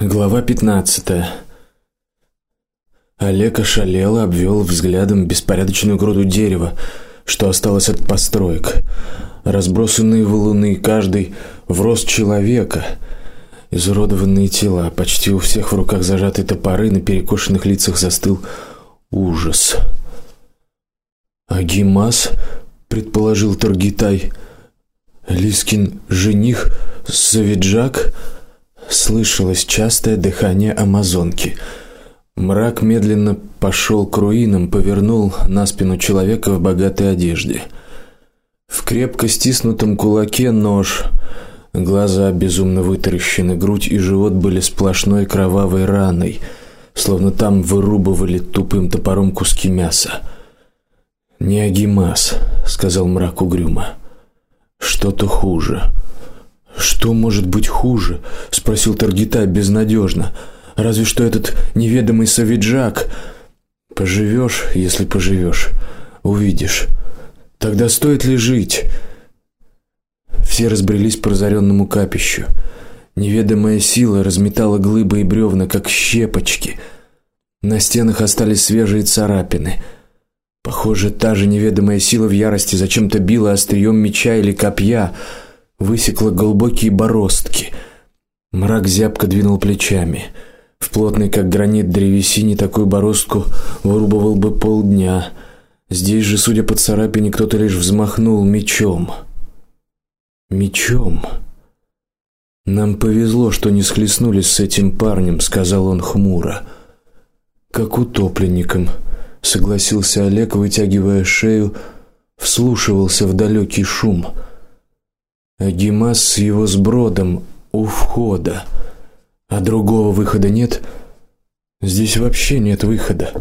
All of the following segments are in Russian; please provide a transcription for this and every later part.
Глава 15. Олег ошалело обвел взглядом беспорядочную груду дерева, что осталось от построек. Разбросанные валуны, каждый в рост человека. Изуродованные тела, почти у всех в руках зажаты топоры, на перекошенных лицах застыл ужас. Агимас, предположил Торгитай. Лискин жених Савиджак слышалось частое дыхание амазонки. Мрак медленно пошел к руинам, повернул на спину человека в богатой одежде. В крепко стиснутом кулаке нож, глаза безумно вытаращены, грудь и живот были сплошной кровавой раной, словно там вырубывали тупым топором куски мяса. Не Агимас, сказал мрак угрюмо. Что-то хуже. Что может быть хуже? спросил Таргитай безнадежно. Разве что этот неведомый Савиджак. Поживешь, если поживешь, увидишь. Тогда стоит ли жить? Все разбрелись по разоренному капищу. Неведомая сила разметала глыбы и бревна как щепочки. На стенах остались свежие царапины. Похоже, та же неведомая сила в ярости зачем-то била острием меча или копья высекла глубокие бороздки. Мрак зябко двинул плечами. В плотной, как гранит древесине, такую бороздку вырубывал бы полдня. Здесь же, судя по царапине, кто-то лишь взмахнул мечом. Мечом. Нам повезло, что не схлестнулись с этим парнем, сказал он хмуро. Как утопленникам, согласился Олег, вытягивая шею, вслушивался в далекий шум. Агимас с его сбродом у входа. А другого выхода нет. Здесь вообще нет выхода.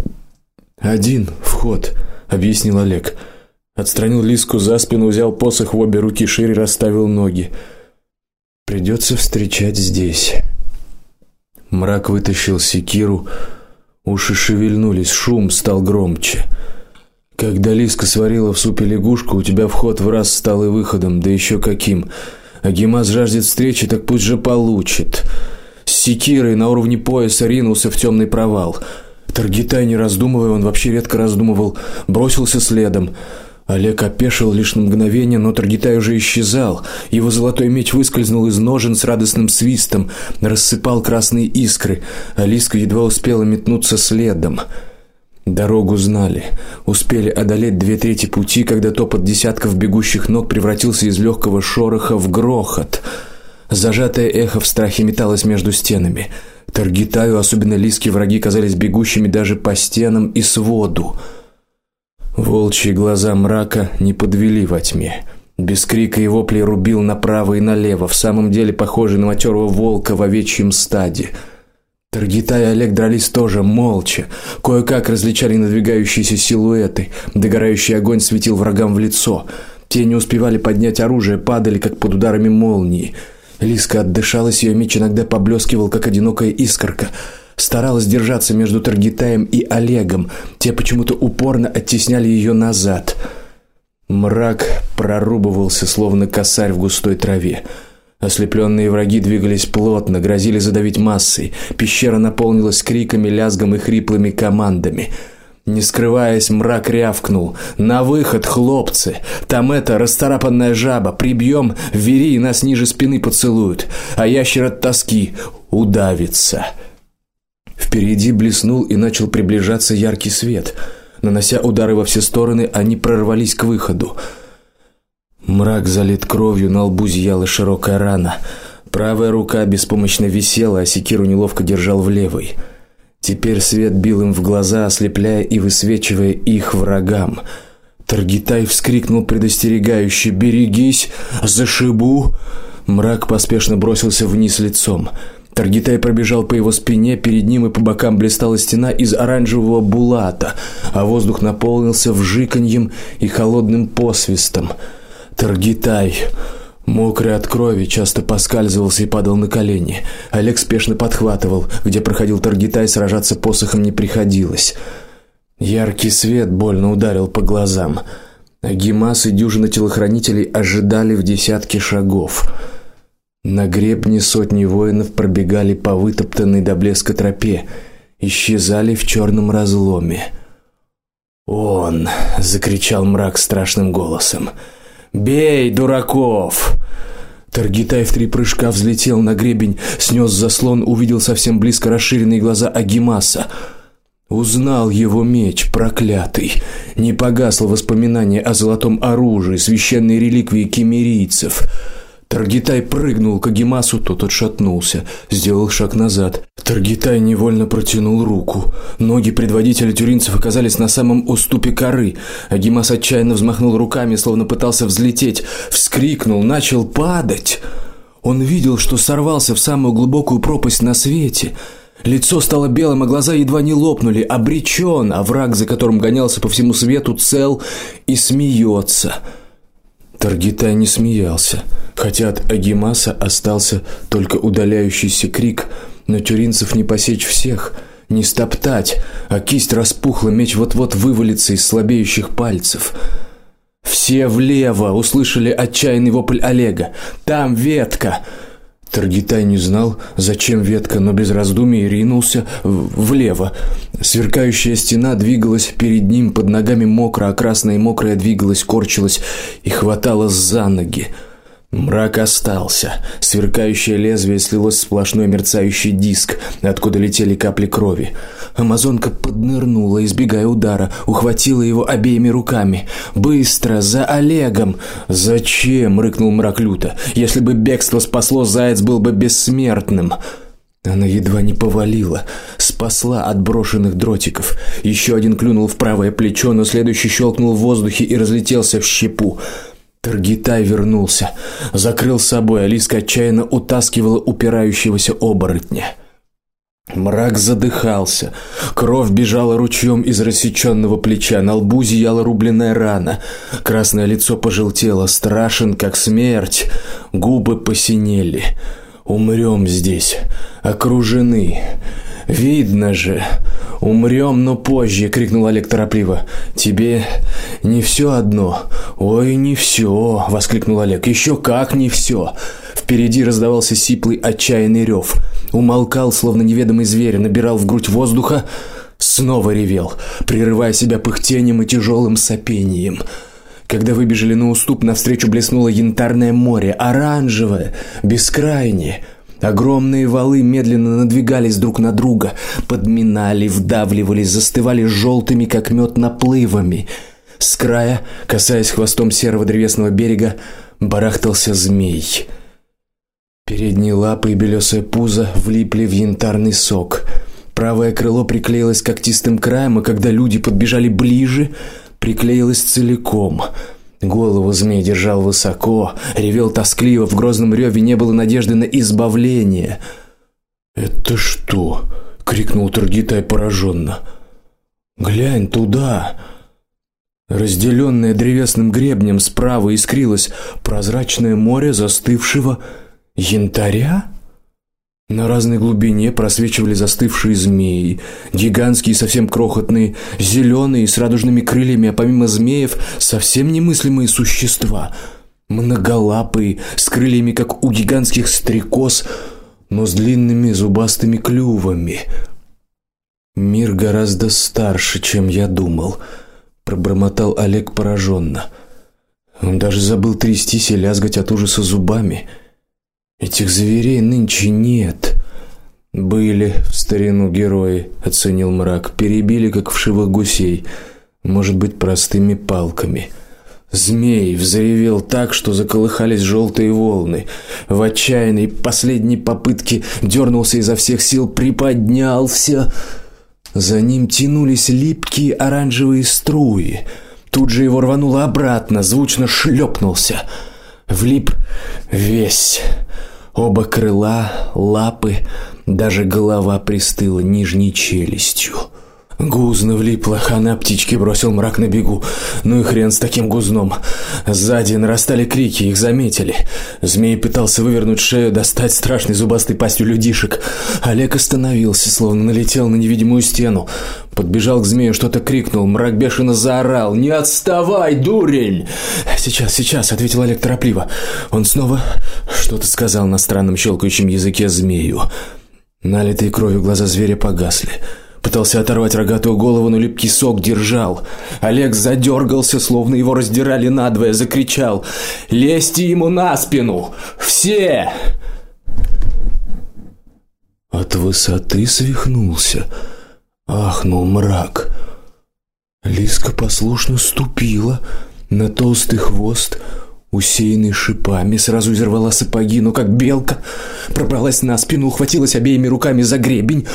Один вход, объяснил Олег. Отстранил Лиску за спину, взял посох в обе руки, шире расставил ноги. Придется встречать здесь. Мрак вытащил секиру, уши шевельнулись, шум стал громче. Когда Лиска сварила в супе лягушку, у тебя вход в раз стал и выходом, да еще каким. А Гимас жаждет встречи, так пусть же получит. С секирой на уровне пояса ринулся в темный провал. Таргитай не раздумывая, он вообще редко раздумывал, бросился следом. Олег опешил лишь на мгновение, но Таргитай уже исчезал. Его золотой меч выскользнул из ножен с радостным свистом, рассыпал красные искры. Алиска едва успела метнуться следом. Дорогу знали, успели одолеть две трети пути, когда топот десятков бегущих ног превратился из легкого шороха в грохот. Зажатое эхо в страхе металось между стенами. Таргитаю, особенно лиски враги казались бегущими даже по стенам и своду. Волчьи глаза мрака не подвели во тьме. Без крика и воплей рубил направо и налево, в самом деле похожий на матерого волка в овечьем стаде. Таргита и Олег дрались тоже молча, кое-как различали надвигающиеся силуэты. Догорающий огонь светил врагам в лицо. Те не успевали поднять оружие, падали как под ударами молнии. Лиска отдышалась, ее меч иногда поблескивал, как одинокая искорка. Старалась держаться между Таргитаем и Олегом. Те почему-то упорно оттесняли ее назад. Мрак прорубывался словно косарь в густой траве. Ослепленные враги двигались плотно, грозили задавить массой. Пещера наполнилась криками, лязгом и хриплыми командами. Не скрываясь, мрак рявкнул: "На выход, хлопцы! Там эта расцарапанная жаба, прибьем, вери и нас ниже спины поцелуют, а ящер от тоски удавится". Впереди блеснул и начал приближаться яркий свет. Нанося удары во все стороны, они прорвались к выходу. Мрак залит кровью, на лбу зияла широкая рана. Правая рука беспомощно висела, а секиру неловко держал в левой. Теперь свет бил им в глаза, ослепляя и высвечивая их врагам. Таргитай вскрикнул предостерегающе: "Берегись, зашибу!" Мрак поспешно бросился вниз лицом. Таргитай пробежал по его спине, перед ним и по бокам блистала стена из оранжевого булата, а воздух наполнился вжиканьем и холодным посвистом. Таргитай, мокрый от крови, часто поскальзывался и падал на колени. Олег спешно подхватывал, где проходил Таргитай, сражаться посохом не приходилось. Яркий свет больно ударил по глазам. Гимас и дюжина телохранителей ожидали в десятке шагов. На гребне сотни воинов пробегали по вытоптанной до блеска тропе, исчезали в черном разломе. "Он!" закричал мрак страшным голосом. "Бей дураков!" Таргитай в три прыжка взлетел на гребень, снес заслон, увидел совсем близко расширенные глаза Агимаса. Узнал его меч, проклятый. Не погасло воспоминание о золотом оружии, священной реликвии кемерийцев. Таргитай прыгнул к Агимасу, тот отшатнулся, сделал шаг назад. Таргитай невольно протянул руку. Ноги предводителя тюринцев оказались на самом уступе коры. Агимас отчаянно взмахнул руками, словно пытался взлететь, вскрикнул, начал падать. Он видел, что сорвался в самую глубокую пропасть на свете. Лицо стало белым, а глаза едва не лопнули. Обречен, а враг, за которым гонялся по всему свету, цел и смеется. Таргитай не смеялся, хотя от Агимаса остался только удаляющийся крик, но тюринцев не посечь всех, не стоптать, а кисть распухла, меч вот-вот вывалится из слабеющих пальцев. Все влево услышали отчаянный вопль Олега. Там ветка. Таргитай не знал, зачем ветка, но без раздумий ринулся влево. Сверкающая стена двигалась перед ним, под ногами мокро, а красная и мокрая двигалась, корчилась и хватала за ноги. Мрак остался. Сверкающее лезвие слилось в сплошной мерцающий диск, откуда летели капли крови. Амазонка поднырнула, избегая удара, ухватила его обеими руками. Быстро за Олегом. Зачем, рыкнул мрак люто. Если бы бегство спасло, заяц был бы бессмертным. Она едва не повалила, спасла от брошенных дротиков. Еще один клюнул в правое плечо, но следующий щелкнул в воздухе и разлетелся в щепу. Таргитай вернулся, закрыл собой, Алиска отчаянно утаскивала упирающегося оборотня. Мрак задыхался. Кровь бежала ручьем из рассеченного плеча, на лбу зияла рубленная рана. Красное лицо пожелтело, страшен как смерть. Губы посинели. Умрем здесь, окружены. Видно же. Умрем, но позже, крикнул Олег торопливо. Тебе не все одно. Ой, не все, воскликнул Олег. Еще как не все. Впереди раздавался сиплый отчаянный рев. Умолкал, словно неведомый зверь, набирал в грудь воздуха, снова ревел, прерывая себя пыхтением и тяжелым сопением. Когда выбежали на уступ, навстречу блеснуло янтарное море, оранжевое, бескрайнее. Огромные валы медленно надвигались друг на друга, подминали, вдавливались, застывали желтыми, как мед, наплывами. С края, касаясь хвостом серого древесного берега, барахтался змей. Передние лапы и белесое пузо влипли в янтарный сок. Правое крыло приклеилось когтистым краем, а когда люди подбежали ближе, приклеилось целиком. Голову змей держал высоко, ревел тоскливо, в грозном реве не было надежды на избавление. "Это что?" крикнул Тургитай пораженно. "Глянь туда!" Разделенное древесным гребнем справа искрилось прозрачное море застывшего янтаря. На разной глубине просвечивали застывшие змеи, гигантские, совсем крохотные, зеленые с радужными крыльями, а помимо змеев совсем немыслимые существа, многолапые, с крыльями как у гигантских стрекоз, но с длинными зубастыми клювами. Мир гораздо старше, чем я думал, пробормотал Олег пораженно. Он даже забыл трястись и лязгать от ужаса зубами. Этих зверей нынче нет. Были в старину герои, оценил мрак. Перебили как вшивых гусей, может быть, простыми палками. Змей взревел так, что заколыхались желтые волны. В отчаянной последней попытке дернулся изо всех сил, приподнялся. За ним тянулись липкие оранжевые струи. Тут же его рвануло обратно, звучно шлепнулся. Влип весь Оба крыла, лапы, даже голова пристыла нижней челюстью. Гузно влипло, а на птички бросил мрак на бегу. Ну и хрен с таким гузном. Сзади нарастали крики, их заметили. Змей пытался вывернуть шею, достать страшной зубастой пастью людишек. Олег остановился, словно налетел на невидимую стену. Подбежал к змею, что-то крикнул, мрак бешено заорал: "Не отставай, дурень!" "Сейчас, сейчас", ответил Олег торопливо. Он снова что-то сказал на странном щелкающем языке змею. Налитые кровью глаза зверя погасли. Пытался оторвать рогатую голову, но липкий сок держал. Олег задергался, словно его раздирали надвое, закричал: "Лезьте ему на спину! Все!" От высоты свихнулся, ахнул мрак. Лиска послушно ступила на толстый хвост, усеянный шипами, сразу изорвала сапоги, но как белка пробралась на спину, ухватилась обеими руками за гребень.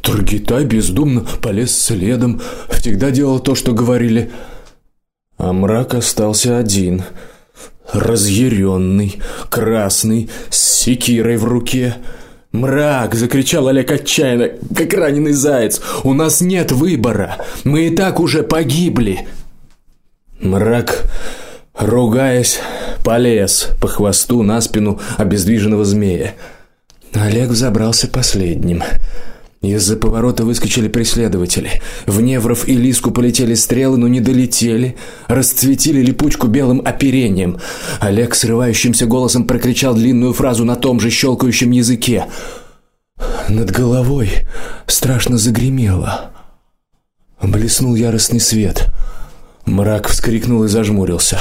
Тургитай бездумно полез следом, всегда делал то, что говорили. А мрак остался один, разъяренный, красный, с секирой в руке. Мрак, закричал Олег отчаянно, как раненый заяц. У нас нет выбора. Мы и так уже погибли. Мрак, ругаясь, полез по хвосту на спину обездвиженного змея. Олег забрался последним. Из-за поворота выскочили преследователи. В Невров и Лиску полетели стрелы, но не долетели, расцветили липучку белым оперением. Олег срывающимся голосом прокричал длинную фразу на том же щелкающем языке. Над головой страшно загремело. Блеснул яростный свет. Мрак вскрикнул и зажмурился.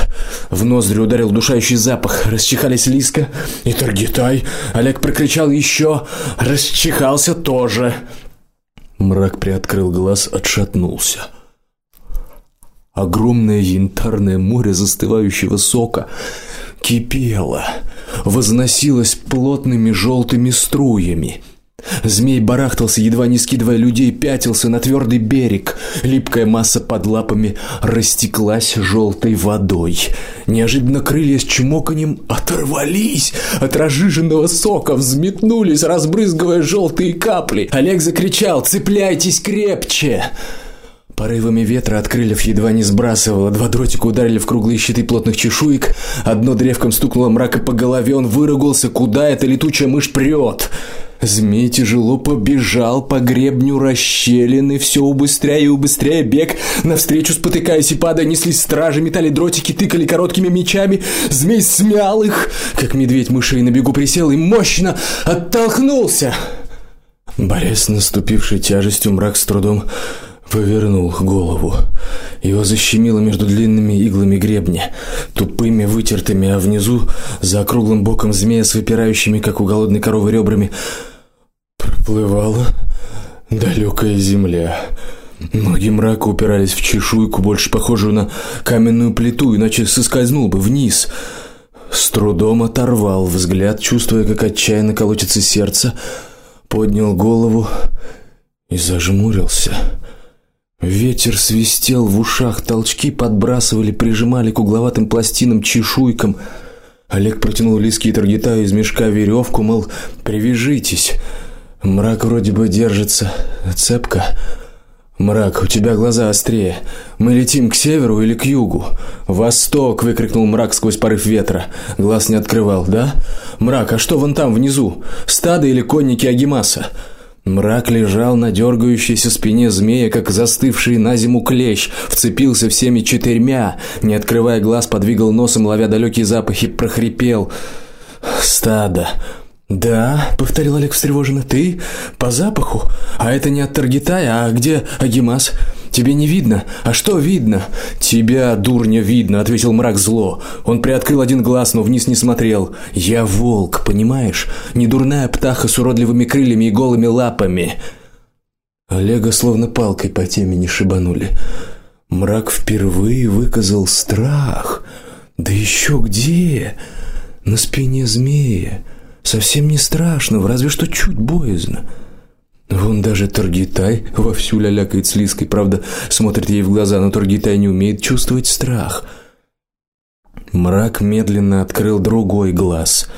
В ноздри ударил душающий запах. Расчихались Лиска и Таргитай. Олег прокричал еще, расчихался тоже. Мрак приоткрыл глаз, отшатнулся. Огромное янтарное море застывающего сока кипело, возносилось плотными желтыми струями. Змей барахтался, едва не скидывая людей, пятился на твердый берег. Липкая масса под лапами растеклась желтой водой. Неожиданно крылья с чмоканьем оторвались от разжиженного сока, взметнулись, разбрызгивая желтые капли. Олег закричал: "Цепляйтесь крепче!" Порывами ветра от крыльев едва не сбрасывало, два дротика ударили в круглые щиты плотных чешуек, одно древком стукнуло мрака по голове, он выругался, куда эта летучая мышь прет. Змей тяжело побежал по гребню расщелины, все убыстряя и убыстряя бег. Навстречу спотыкаясь и падая, неслись стражи, метали дротики, тыкали короткими мечами. Змей смял их, как медведь мышей на бегу присел и мощно оттолкнулся. Борясь с наступившей тяжестью, мрак с трудом повернул голову. Его защемило между длинными иглами гребня, тупыми, вытертыми, а внизу, за округлым боком змея с выпирающими, как у голодной коровы, ребрами, проплывала далекая земля. Ноги мрака упирались в чешуйку, больше похожую на каменную плиту, иначе соскользнул бы вниз. С трудом оторвал взгляд, чувствуя, как отчаянно колотится сердце, поднял голову и зажмурился. Ветер свистел в ушах, толчки подбрасывали, прижимали к угловатым пластинам чешуйкам. Олег протянул Лиске и Таргитаю из мешка веревку, мол, привяжитесь. Мрак вроде бы держится цепко. Мрак, у тебя глаза острее. Мы летим к северу или к югу? Восток, выкрикнул Мрак сквозь порыв ветра. Глаз не открывал, да? Мрак, а что вон там внизу? Стадо или конники Агимаса? Мрак лежал на дергающейся спине змея, как застывший на зиму клещ, вцепился всеми четырьмя, не открывая глаз, подвигал носом, ловя далекие запахи, прохрипел: "Стадо. Да, повторил Олег встревоженно. Ты по запаху? А это не от Таргитая, а где Агимас? Тебе не видно? А что видно? Тебя, дурня, видно, ответил мрак зло. Он приоткрыл один глаз, но вниз не смотрел. Я волк, понимаешь? Не дурная птаха с уродливыми крыльями и голыми лапами. Олега словно палкой по темени шибанули. Мрак впервые выказал страх. Да еще где? На спине змея. Совсем не страшно, разве что чуть боязно. Вон даже Таргитай вовсю лялякает с Лиской, правда, смотрит ей в глаза, но Таргитай не умеет чувствовать страх. Мрак медленно открыл другой глаз.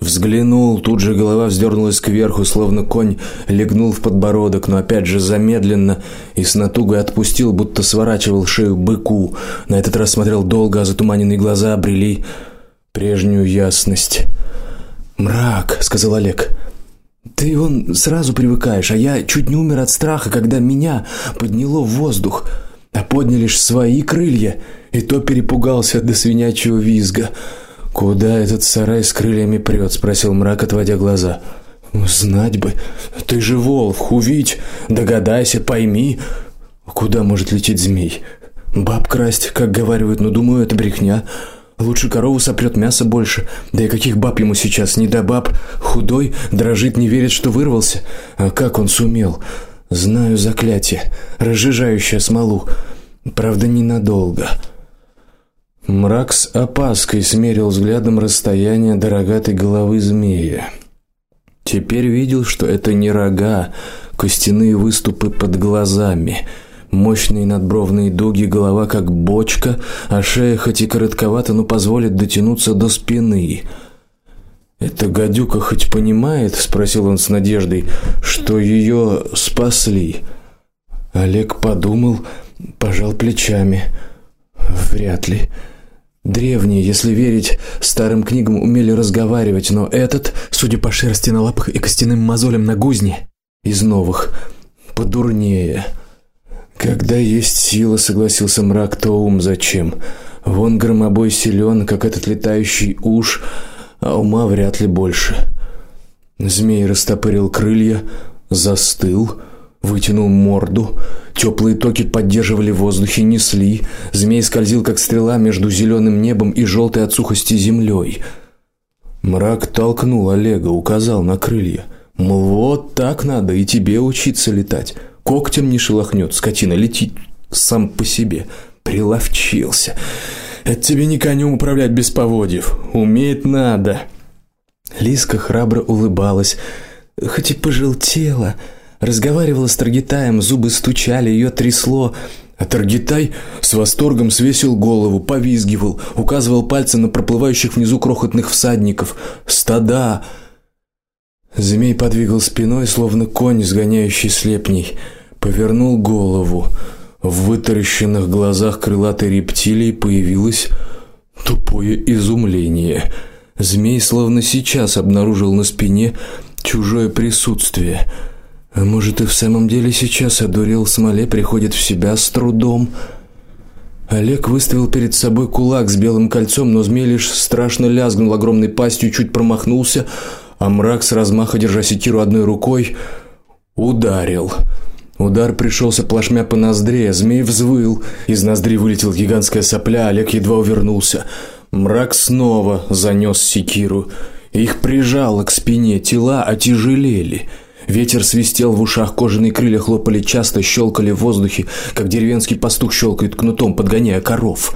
Взглянул, тут же голова вздернулась кверху, словно конь легнул в подбородок, но опять же замедленно и с натугой отпустил, будто сворачивал шею быку. На этот раз смотрел долго, а затуманенные глаза обрели прежнюю ясность. "Мрак", сказал Олег. "Ты он сразу привыкаешь, а я чуть не умер от страха, когда меня подняло в воздух, а подняли лишь свои крылья, и то перепугался до свинячьего визга". Куда этот сарай с крыльями прет? спросил мрак, отводя глаза. Знать бы. Ты же волк, увидь, догадайся, пойми, куда может лететь змей. Баб красть, как говорят, но думаю, это брехня. Лучше корову сопрет мясо больше. Да и каких баб ему сейчас не до баб. Худой, дрожит, не верит, что вырвался. А как он сумел? Знаю заклятие, разжижающее смолу. Правда, ненадолго. Мрак с опаской смерил взглядом расстояние до рогатой головы змея. Теперь видел, что это не рога, костяные выступы под глазами, мощные надбровные дуги, голова как бочка, а шея хоть и коротковата, но позволит дотянуться до спины. Это гадюка хоть понимает, спросил он с надеждой, что ее спасли. Олег подумал, пожал плечами. Вряд ли. Древние, если верить старым книгам, умели разговаривать, но этот, судя по шерсти на лапах и костяным мозолям на гузне, из новых подурнее. Когда есть сила, согласился мрак, то ум зачем? Вон громобой силен, как этот летающий уж, а ума вряд ли больше. Змей растопырил крылья, застыл, вытянул морду, теплые токи поддерживали в воздухе, несли. Змей скользил как стрела между зеленым небом и желтой от сухости землей. Мрак толкнул Олега, указал на крылья. Мол, вот так надо и тебе учиться летать. Когтем не шелохнет, скотина летит сам по себе. Приловчился. Это тебе не конем управлять без поводьев. Уметь надо. Лиска храбро улыбалась, хоть и пожелтела. Разговаривала с Таргитаем, зубы стучали, ее трясло. А Таргитай с восторгом свесил голову, повизгивал, указывал пальцем на проплывающих внизу крохотных всадников. Стада. Змей подвигал спиной, словно конь, сгоняющий слепней, повернул голову. В вытаращенных глазах крылатой рептилии появилось тупое изумление. Змей словно сейчас обнаружил на спине чужое присутствие. А может, и в самом деле сейчас одурел смоле, приходит в себя с трудом. Олег выставил перед собой кулак с белым кольцом, но змей лишь страшно лязгнул огромной пастью, чуть промахнулся, а мрак с размаха держа секиру одной рукой ударил. Удар пришелся плашмя по ноздре, змей взвыл, из ноздри вылетела гигантская сопля, Олег едва увернулся. Мрак снова занес секиру. Их прижало к спине, тела отяжелели. Ветер свистел в ушах, кожаные крылья хлопали часто, щелкали в воздухе, как деревенский пастух щелкает кнутом, подгоняя коров.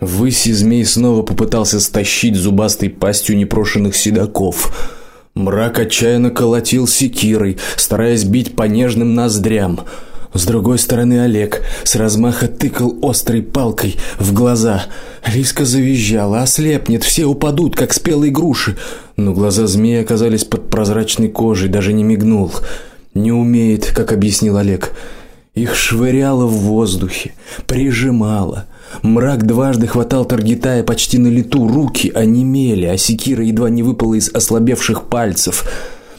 Ввысь змей снова попытался стащить зубастой пастью непрошенных седаков. Мрак отчаянно колотил секирой, стараясь бить по нежным ноздрям. С другой стороны Олег с размаха тыкал острой палкой в глаза. Лиска завизжала, ослепнет, все упадут, как спелые груши. Но глаза змеи оказались под прозрачной кожей, даже не мигнул. Не умеет, как объяснил Олег. Их швыряло в воздухе, прижимало. Мрак дважды хватал Таргитая почти на лету, руки онемели, а секира едва не выпала из ослабевших пальцев.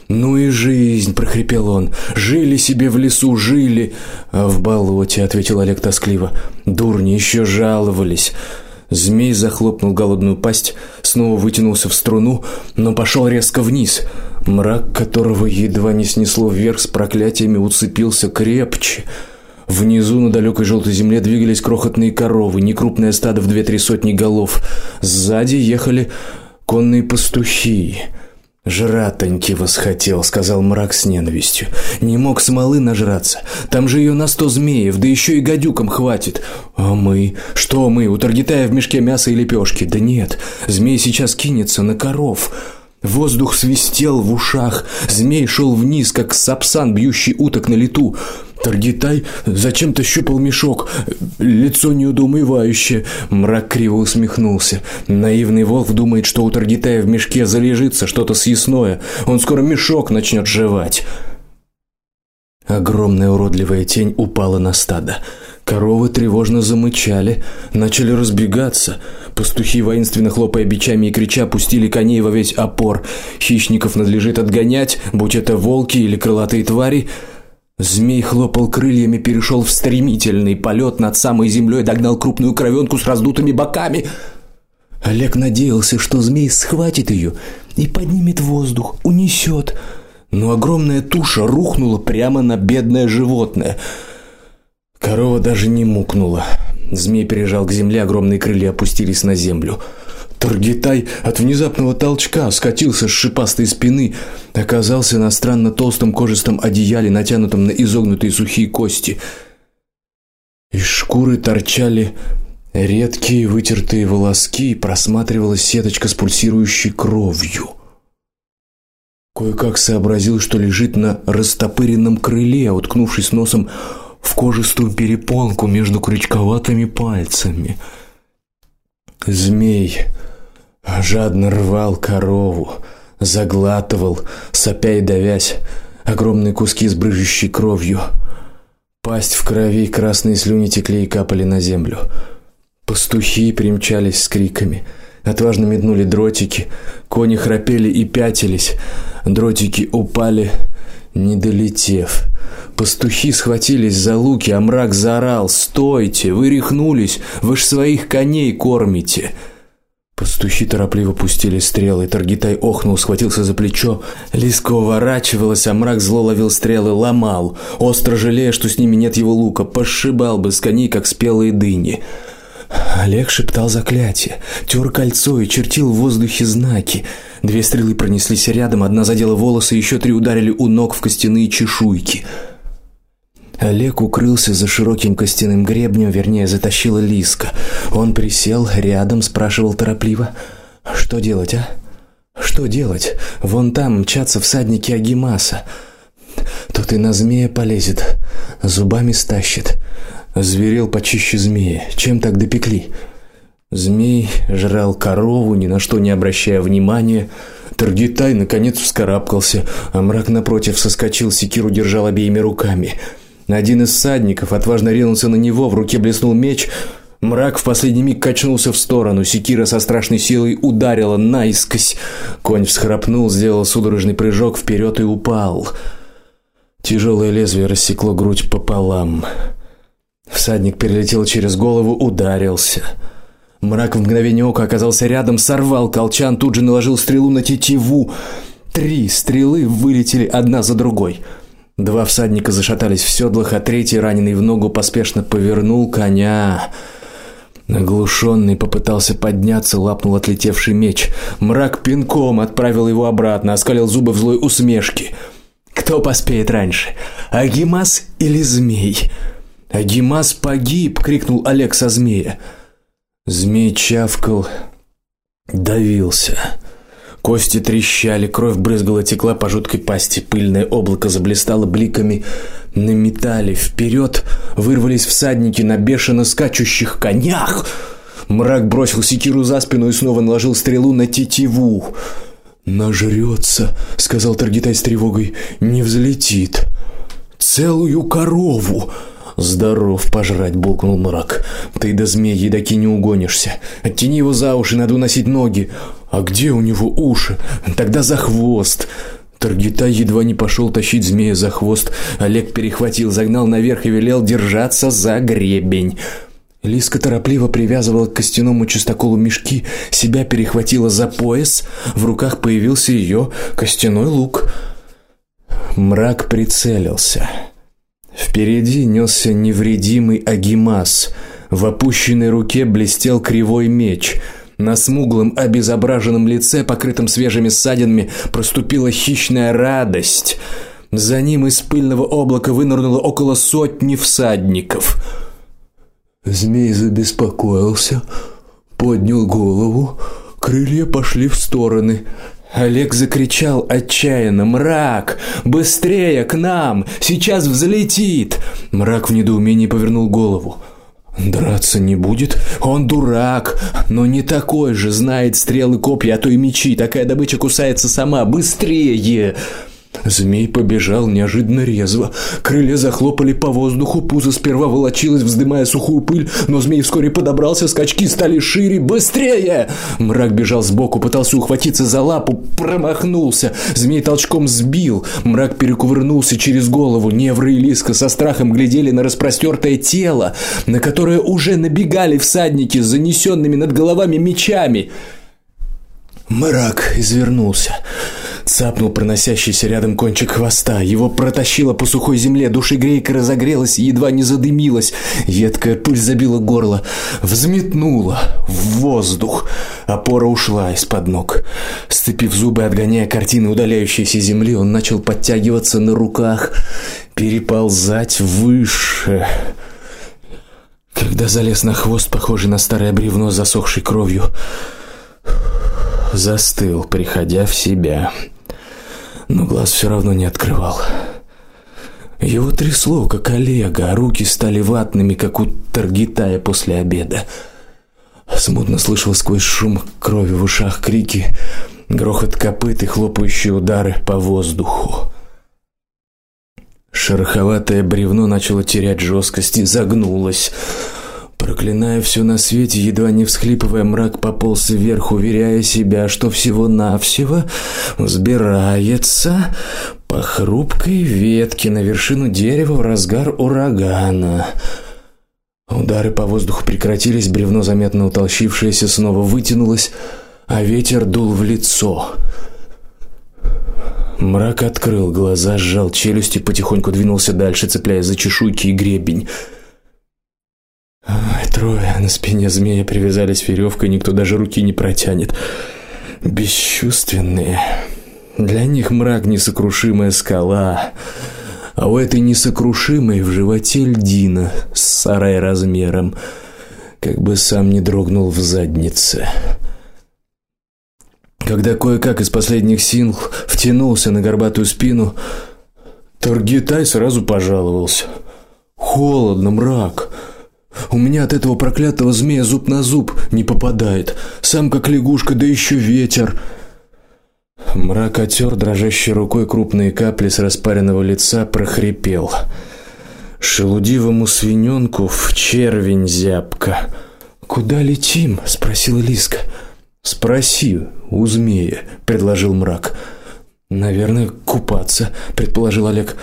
Ну и жизнь, прохрипел он. Жили себе в лесу, жили, а в болоте, ответил Олег тоскливо. Дурни еще жаловались. Змей захлопнул голодную пасть, снова вытянулся в струну, но пошел резко вниз. Мрак, которого едва не снесло вверх с проклятиями, уцепился крепче. Внизу на далекой желтой земле двигались крохотные коровы, некрупное стадо в две-три сотни голов. Сзади ехали конные пастухи. Жратоньки восхотел, сказал мрак с ненавистью. Не мог смолы нажраться. Там же ее на сто змеев, да еще и гадюкам хватит. А мы? Что мы? У Таргитая в мешке мясо и лепешки? Да нет, змей сейчас кинется на коров. Воздух свистел в ушах, змей шел вниз, как сапсан, бьющий уток на лету. Таргитай зачем-то щупал мешок, лицо неудоумевающее. Мрак криво усмехнулся. Наивный волк думает, что у Таргитая в мешке залежится что-то съестное. Он скоро мешок начнет жевать. Огромная уродливая тень упала на стадо. Коровы тревожно замычали, начали разбегаться. Пастухи воинственно хлопая бичами и крича пустили коней во весь опор. Хищников надлежит отгонять, будь это волки или крылатые твари. Змей хлопал крыльями, перешел в стремительный полет над самой землей, догнал крупную кровенку с раздутыми боками. Олег надеялся, что змей схватит ее и поднимет воздух, унесет. Но огромная туша рухнула прямо на бедное животное. Корова даже не мукнула. Змей пережал к земле, огромные крылья опустились на землю. Таргитай от внезапного толчка скатился с шипастой спины, оказался на странно толстом кожистом одеяле, натянутом на изогнутые сухие кости. Из шкуры торчали редкие вытертые волоски, и просматривалась сеточка с пульсирующей кровью. Кое-как сообразил, что лежит на растопыренном крыле, уткнувшись носом в кожистую перепонку между крючковатыми пальцами. Змей жадно рвал корову, заглатывал, сопя и давясь, огромные куски с брыжущей кровью. Пасть в крови, красные слюни текли и капали на землю. Пастухи примчались с криками. Отважно метнули дротики, кони храпели и пятились. Дротики упали, не долетев. Пастухи схватились за луки, а мрак заорал: "Стойте, вы рехнулись, вы ж своих коней кормите!" Пастухи торопливо пустили стрелы. Таргитай охнул, схватился за плечо. Лиска уворачивалась, а мрак зло ловил стрелы, ломал, остро жалея, что с ними нет его лука, пошибал бы с коней как спелые дыни. Олег шептал заклятие, тер кольцо и чертил в воздухе знаки. Две стрелы пронеслись рядом, одна задела волосы, еще три ударили у ног в костяные чешуйки. Олег укрылся за широким костяным гребнем, вернее, затащила Лиска. Он присел рядом, спрашивал торопливо: "Что делать, а? Что делать? Вон там мчатся всадники Агимаса. Тот и на змея полезет, зубами стащит. Зверел почище змея. Чем так допекли?" Змей жрал корову, ни на что не обращая внимания. Таргитай наконец вскарабкался, а мрак напротив соскочил, секиру держал обеими руками. Один из всадников отважно ринулся на него, в руке блеснул меч. Мрак в последний миг качнулся в сторону, секира со страшной силой ударила наискось. Конь всхрапнул, сделал судорожный прыжок вперед и упал. Тяжелое лезвие рассекло грудь пополам. Всадник перелетел через голову, ударился. Мрак в мгновение ока оказался рядом, сорвал колчан, тут же наложил стрелу на тетиву. Три стрелы вылетели одна за другой. Два всадника зашатались в седлах, а третий, раненый в ногу, поспешно повернул коня. Наглушенный попытался подняться, лапнул отлетевший меч. Мрак пинком отправил его обратно, оскалил зубы в злой усмешке. Кто поспеет раньше? Агимас или змей? Агимас погиб, крикнул Олег со змея. Змей чавкал, давился. Кости трещали, кровь брызгала, текла по жуткой пасти, пыльное облако заблестело бликами на металле. Вперед вырвались всадники на бешено скачущих конях. Мрак бросил секиру за спину и снова наложил стрелу на тетиву. Нажрется, сказал Таргитай с тревогой. Не взлетит. Целую корову. Здоров пожрать, булкнул мрак. Ты до змеи едаки не угонишься. Оттяни его за уши, надо уносить ноги. А где у него уши? Тогда за хвост. Таргитай едва не пошел тащить змея за хвост. Олег перехватил, загнал наверх и велел держаться за гребень. Лиска торопливо привязывала к костяному чистоколу мешки, себя перехватила за пояс, в руках появился ее костяной лук. Мрак прицелился. Впереди несся невредимый Агимас. В опущенной руке блестел кривой меч. На смуглом обезображенном лице, покрытом свежими ссадинами, проступила хищная радость. За ним из пыльного облака вынырнуло около сотни всадников. Змей забеспокоился, поднял голову, крылья пошли в стороны. Олег закричал отчаянно: "Мрак, быстрее к нам! Сейчас взлетит!" Мрак в недоумении повернул голову. Драться не будет. Он дурак, но не такой же, знает стрелы, копья, а то и мечи. Такая добыча кусается сама. Быстрее! Змей побежал неожиданно резво. Крылья захлопали по воздуху, пузо сперва волочилось, вздымая сухую пыль, но змей вскоре подобрался, скачки стали шире. Быстрее! Мрак бежал сбоку, пытался ухватиться за лапу, промахнулся. Змей толчком сбил. Мрак перекувырнулся через голову. Невра и Лиска со страхом глядели на распростертое тело, на которое уже набегали всадники с занесенными над головами мечами. Мрак извернулся цапнул проносящийся рядом кончик хвоста. Его протащило по сухой земле, душегрейка разогрелась и едва не задымилась. Едкая пыль забила горло, взметнула в воздух. Опора ушла из-под ног. Сцепив зубы, отгоняя картины удаляющейся земли, он начал подтягиваться на руках, переползать выше. Когда залез на хвост, похожий на старое бревно, засохшей кровью, застыл, приходя в себя но глаз все равно не открывал. Его трясло, как Олега, а руки стали ватными, как у Таргитая после обеда. Смутно слышал сквозь шум крови в ушах крики, грохот копыт и хлопающие удары по воздуху. Шероховатое бревно начало терять жесткость и загнулось. Проклиная все на свете, едва не всхлипывая, мрак пополз вверх, уверяя себя, что всего-навсего взбирается по хрупкой ветке на вершину дерева в разгар урагана. Удары по воздуху прекратились, бревно, заметно утолщившееся, снова вытянулось, а ветер дул в лицо. Мрак открыл глаза, сжал челюсти, потихоньку двинулся дальше, цепляясь за чешуйки и гребень. Трое на спине змея привязались веревкой, никто даже руки не протянет. Бесчувственные. Для них мрак несокрушимая скала, а у этой несокрушимой в животе льдина с сарай размером, как бы сам не дрогнул в заднице. Когда кое-как из последних сил втянулся на горбатую спину, Торгитай сразу пожаловался: "Холодно, мрак. У меня от этого проклятого змея зуб на зуб не попадает. Сам как лягушка, да еще ветер. Мрак отер дрожащей рукой крупные капли с распаренного лица, прохрипел: "Шелудивому свиненку в червень зябка". "Куда летим?" спросила Лиска. "Спроси у змея", предложил мрак. "Наверное, купаться", предположил Олег.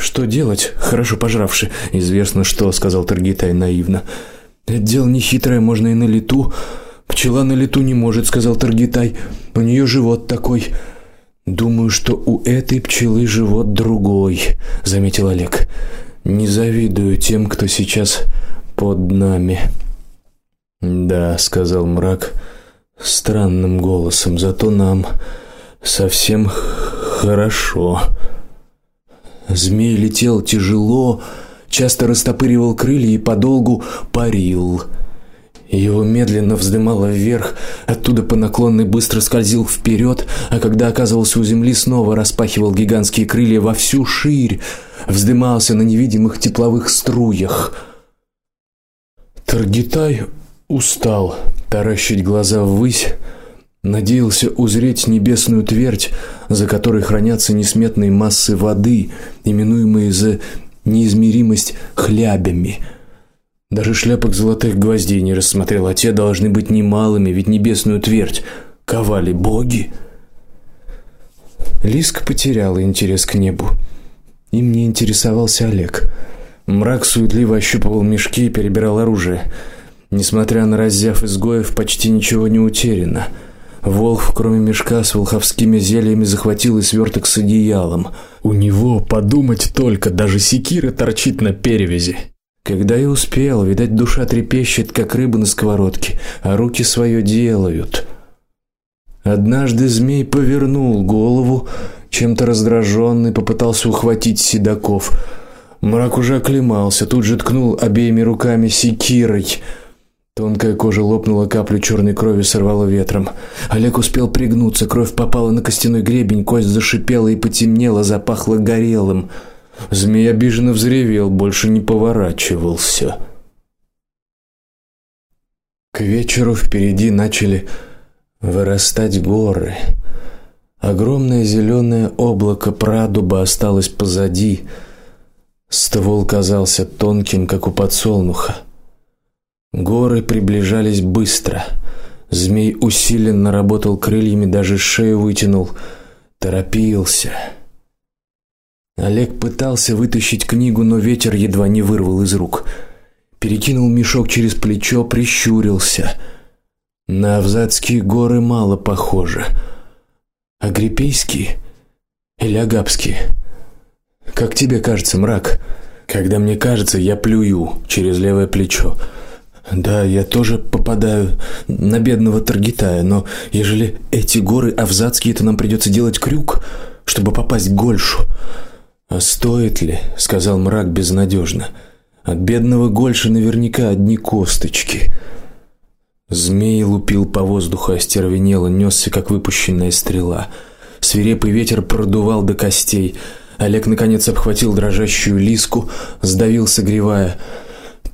Что делать, хорошо пожравши? Известно что, сказал Таргитай наивно. Это дело не хитрое, можно и на лету. Пчела на лету не может, сказал Таргитай. У нее живот такой. Думаю, что у этой пчелы живот другой, заметил Олег. Не завидую тем, кто сейчас под нами. Да, сказал мрак странным голосом, зато нам совсем хорошо. Змей летел тяжело, часто растопыривал крылья и подолгу парил. Его медленно вздымало вверх, оттуда по наклонной быстро скользил вперед, а когда оказывался у земли, снова распахивал гигантские крылья во всю ширь, вздымался на невидимых тепловых струях. Таргитай устал таращить глаза ввысь, надеялся узреть небесную твердь, за которой хранятся несметные массы воды, именуемые за неизмеримость хлябями. Даже шляпок золотых гвоздей не рассмотрел, а те должны быть немалыми, ведь небесную твердь ковали боги. Лиска потеряла интерес к небу. Им не интересовался Олег. Мрак суетливо ощупывал мешки и перебирал оружие. Несмотря на раззяв изгоев, почти ничего не утеряно. Волх, кроме мешка с волховскими зельями, захватил и сверток с одеялом. У него, подумать только, даже секира торчит на перевязи. Когда я успел, видать, душа трепещет, как рыба на сковородке, а руки свое делают. Однажды змей повернул голову, чем-то раздраженный, попытался ухватить седаков. Мрак уже оклемался, тут же ткнул обеими руками секирой. Тонкая кожа лопнула, каплю черной крови сорвало ветром. Олег успел пригнуться, кровь попала на костяной гребень, кость зашипела и потемнела, запахло горелым. Змей обиженно взревел, больше не поворачивался. К вечеру впереди начали вырастать горы. Огромное зеленое облако прадуба осталось позади. Ствол казался тонким, как у подсолнуха. Горы приближались быстро. Змей усиленно работал крыльями, даже шею вытянул, торопился. Олег пытался вытащить книгу, но ветер едва не вырвал из рук. Перекинул мешок через плечо, прищурился. На Авзатские горы мало похоже. А Гриппейские или Агапские? Как тебе кажется, мрак? Когда мне кажется, я плюю через левое плечо. Да, я тоже попадаю на бедного Таргитая, но ежели эти горы Авзатские, то нам придется делать крюк, чтобы попасть к Гольшу. А стоит ли, сказал мрак безнадежно. От бедного Гольша наверняка одни косточки. Змей лупил по воздуху, остервенело, нёсся как выпущенная стрела. Свирепый ветер продувал до костей. Олег наконец обхватил дрожащую лиску, сдавил, согревая.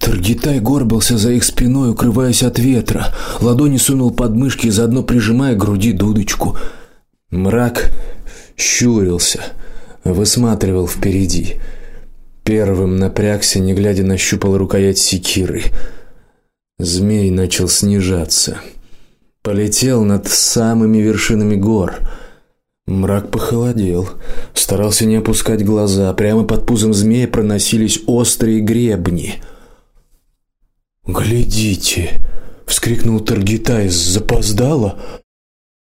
Таргитай горбился за их спиной, укрываясь от ветра. Ладони сунул под мышки, заодно прижимая к груди дудочку. Мрак щурился, высматривал впереди. Первым напрягся, не глядя нащупал рукоять секиры. Змей начал снижаться. Полетел над самыми вершинами гор. Мрак похолодел, старался не опускать глаза. Прямо под пузом змея проносились острые гребни. "Глядите!" вскрикнул Таргитай, запоздало.